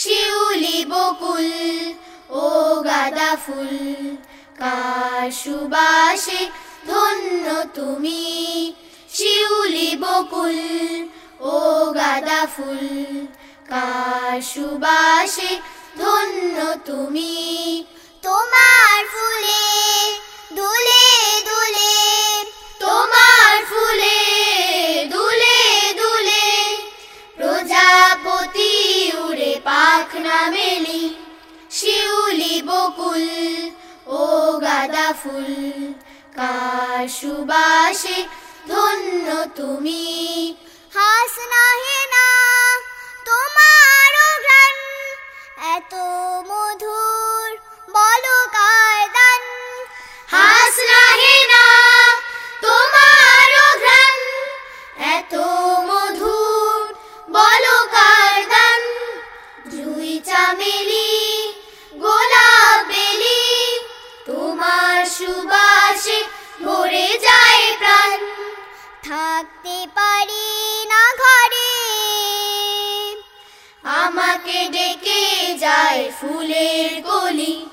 শিউলি বকুল, ও গাদা ফুল, কার সুবাসে ধন্য তুমি? শিউলি বকুল, ও গাদা ফুল, কার সুবাসে ধন্য তুমি? তোমার পাখনা মেলি শিউলি বকুল ও গাদা ফুল। কার সুবাসে ধন্য তুমি? হাস নাহে না থাকতে পারি না ঘরে। আমাকে ডেকে যায় ফুলের কলি,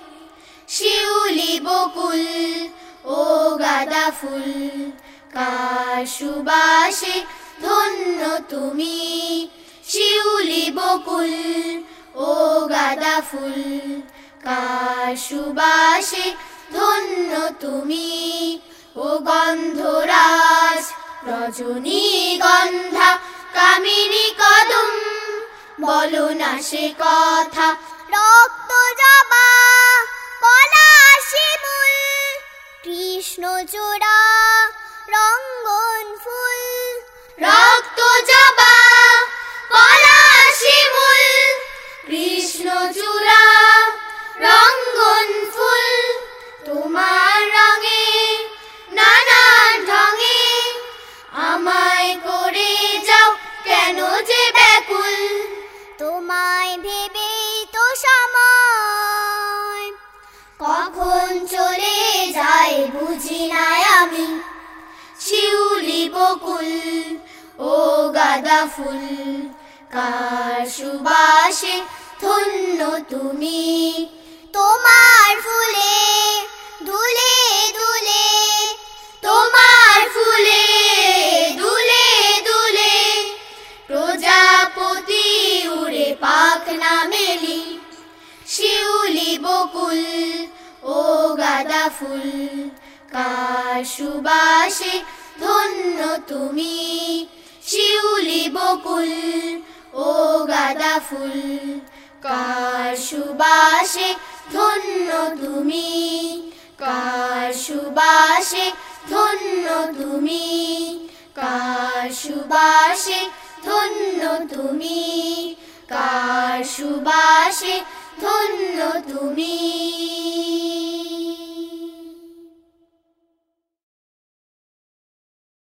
শিউলি বকুল, ও গাদা ফুল। কার সুবাসে ধন্য তুমি, শিউলি বকুল, ও গাদা ফুল। কার সুবাসে ধন্য তুমি, ও গন্ধরাজ রজনী গন্ধা কামিনী কদম। বলো না সে কথা। রক্ত জবা পলাশি মূল। কৃষ্ণ চূড়া গাদা ফুল কার সুবাসে ধন্য তুমি? তোমার ফুলে দুলে দুলে, তোমার ফুলে দুলে দুলে, প্রজাপতি উড়ে পাখনা মেলি, শিউলি বকুল, ও গাদা ফুল কার সুবাসে ধন্য তুমি? শিউলি বকুল, ও গাদা ফুল। কার সুবাসে ধন্য তুমি? কার সুবাসে ধন্য তুমি? কার সুবাসে ধন্য তুমি? কার সুবাসে ধন্য তুমি?